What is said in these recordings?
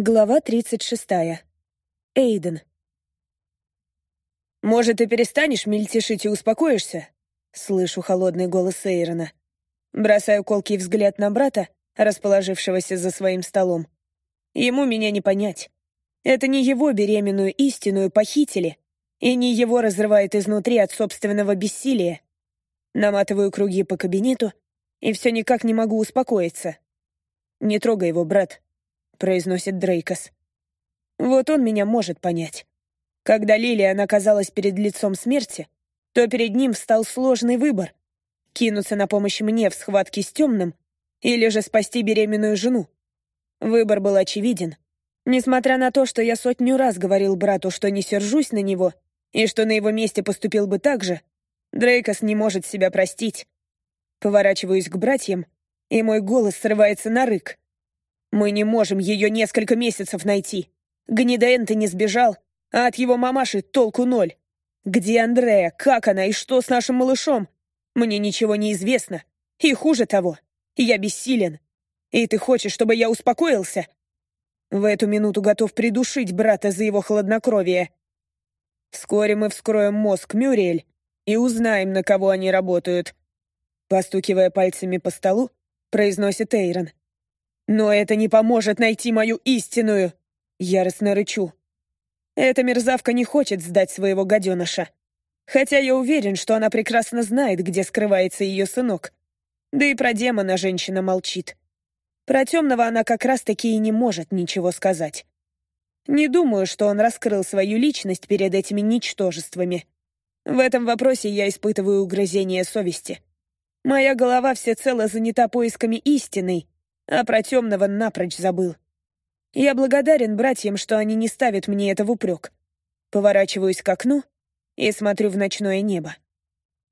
Глава 36. Эйден. «Может, ты перестанешь мельтешить и успокоишься?» Слышу холодный голос Эйрона. Бросаю колкий взгляд на брата, расположившегося за своим столом. Ему меня не понять. Это не его беременную истинную похитили, и не его разрывает изнутри от собственного бессилия. Наматываю круги по кабинету, и все никак не могу успокоиться. «Не трогай его, брат», — произносит Дрейкос. «Вот он меня может понять. Когда Лилиан оказалась перед лицом смерти, то перед ним встал сложный выбор — кинуться на помощь мне в схватке с темным или же спасти беременную жену. Выбор был очевиден. Несмотря на то, что я сотню раз говорил брату, что не сержусь на него и что на его месте поступил бы так же, Дрейкос не может себя простить. Поворачиваюсь к братьям, и мой голос срывается на рык. Мы не можем ее несколько месяцев найти. Гнидоэнто не сбежал, а от его мамаши толку ноль. Где Андрея, как она и что с нашим малышом? Мне ничего не известно. И хуже того, я бессилен. И ты хочешь, чтобы я успокоился? В эту минуту готов придушить брата за его хладнокровие. Вскоре мы вскроем мозг Мюриэль и узнаем, на кого они работают. Постукивая пальцами по столу, произносит Эйрон. «Но это не поможет найти мою истинную!» Яростно рычу. Эта мерзавка не хочет сдать своего гаденыша. Хотя я уверен, что она прекрасно знает, где скрывается ее сынок. Да и про демона женщина молчит. Про темного она как раз-таки и не может ничего сказать. Не думаю, что он раскрыл свою личность перед этими ничтожествами. В этом вопросе я испытываю угрызение совести. Моя голова всецело занята поисками истины, а про темного напрочь забыл. Я благодарен братьям, что они не ставят мне это в упрек. Поворачиваюсь к окну и смотрю в ночное небо.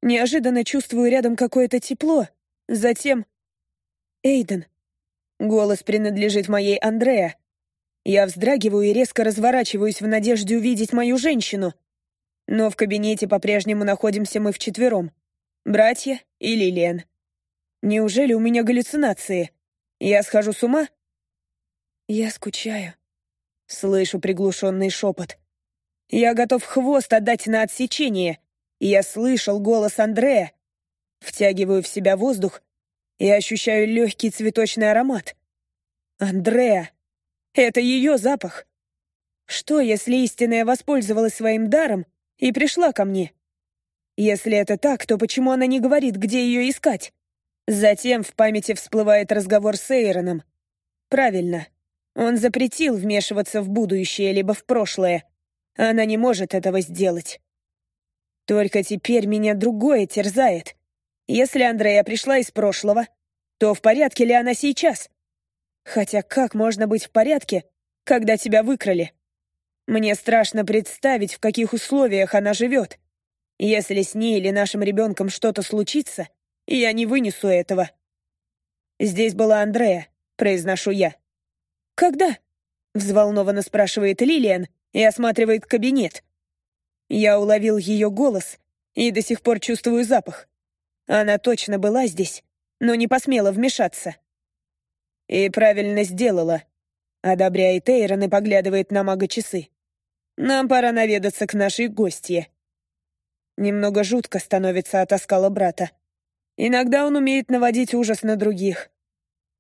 Неожиданно чувствую рядом какое-то тепло, затем... Эйден. Голос принадлежит моей Андреа. Я вздрагиваю и резко разворачиваюсь в надежде увидеть мою женщину. Но в кабинете по-прежнему находимся мы вчетвером. Братья и Лилиан. Неужели у меня галлюцинации? Я схожу с ума? Я скучаю. Слышу приглушенный шепот. Я готов хвост отдать на отсечение. Я слышал голос Андрея. Втягиваю в себя воздух и ощущаю легкий цветочный аромат. Андрея. Это ее запах. Что, если истинная воспользовалась своим даром и пришла ко мне? Если это так, то почему она не говорит, где ее искать? Затем в памяти всплывает разговор с Эйроном. Правильно. Он запретил вмешиваться в будущее либо в прошлое. Она не может этого сделать. Только теперь меня другое терзает. Если Андрея пришла из прошлого, то в порядке ли она сейчас? Хотя как можно быть в порядке, когда тебя выкрали? Мне страшно представить, в каких условиях она живет. Если с ней или нашим ребенком что-то случится, я не вынесу этого. Здесь была Андрея, произношу я. Когда? Взволнованно спрашивает Лилиан и осматривает кабинет. Я уловил ее голос и до сих пор чувствую запах. Она точно была здесь, но не посмела вмешаться. И правильно сделала. Одобряет Эйрон и поглядывает на мага часы. Нам пора наведаться к нашей гостье. Немного жутко становится от оскала брата. Иногда он умеет наводить ужас на других.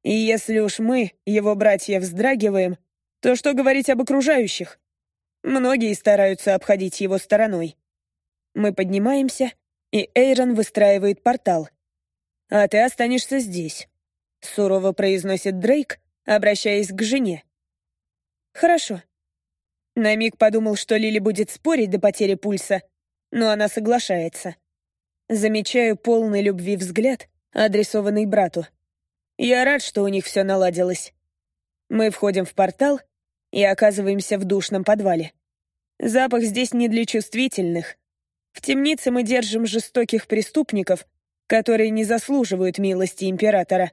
И если уж мы, его братья, вздрагиваем, то что говорить об окружающих? Многие стараются обходить его стороной. Мы поднимаемся, и Эйрон выстраивает портал. «А ты останешься здесь», — сурово произносит Дрейк, обращаясь к жене. «Хорошо». На миг подумал, что Лили будет спорить до потери пульса, но она соглашается. Замечаю полный любви взгляд, адресованный брату. Я рад, что у них все наладилось. Мы входим в портал и оказываемся в душном подвале. Запах здесь не для чувствительных. В темнице мы держим жестоких преступников, которые не заслуживают милости императора.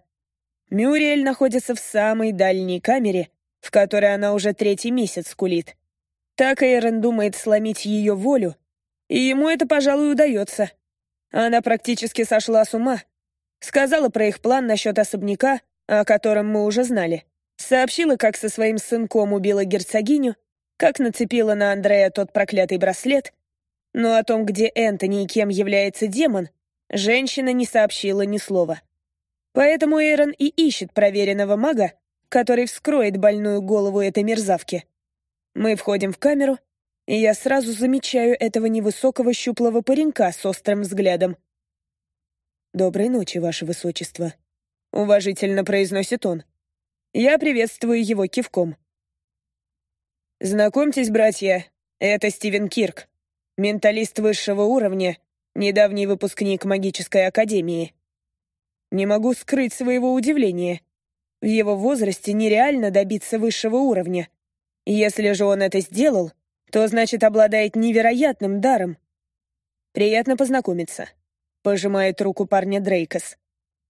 Мюриэль находится в самой дальней камере, в которой она уже третий месяц скулит. Так Эйрон думает сломить ее волю, и ему это, пожалуй, удается. Она практически сошла с ума. Сказала про их план насчет особняка, о котором мы уже знали. Сообщила, как со своим сынком убила герцогиню, как нацепила на Андрея тот проклятый браслет, но о том, где Энтони и кем является демон, женщина не сообщила ни слова. Поэтому Эйрон и ищет проверенного мага, который вскроет больную голову этой мерзавки. Мы входим в камеру, и я сразу замечаю этого невысокого щуплого паренька с острым взглядом. «Доброй ночи, ваше высочество», — уважительно произносит он. Я приветствую его кивком. «Знакомьтесь, братья, это Стивен Кирк, менталист высшего уровня, недавний выпускник магической академии. Не могу скрыть своего удивления. В его возрасте нереально добиться высшего уровня. Если же он это сделал, то значит обладает невероятным даром. Приятно познакомиться. Пожимает руку парня Дрейкос.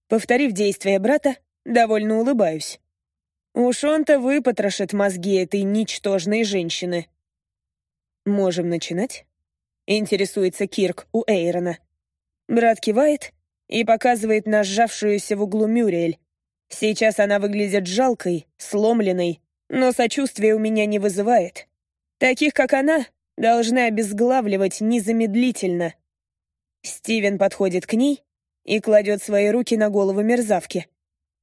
Повторив действия брата, довольно улыбаюсь. Уж он-то выпотрошит мозги этой ничтожной женщины. «Можем начинать?» — интересуется Кирк у Эйрона. Брат кивает и показывает на сжавшуюся в углу Мюриэль. Сейчас она выглядит жалкой, сломленной, но сочувствия у меня не вызывает. Таких, как она, должны обезглавливать незамедлительно. Стивен подходит к ней и кладет свои руки на голову мерзавки.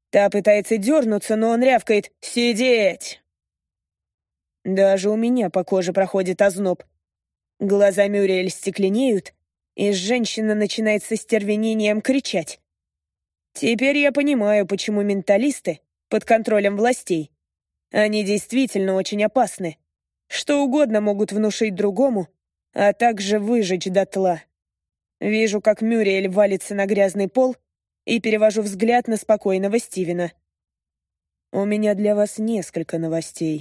Та пытается дернуться, но он рявкает «Сидеть!». Даже у меня по коже проходит озноб. Глаза Мюриэль стекленеют, и женщина начинает со стервенением кричать. Теперь я понимаю, почему менталисты под контролем властей. Они действительно очень опасны. Что угодно могут внушить другому, а также выжечь дотла. Вижу, как Мюриэль валится на грязный пол — и перевожу взгляд на спокойного Стивена. «У меня для вас несколько новостей».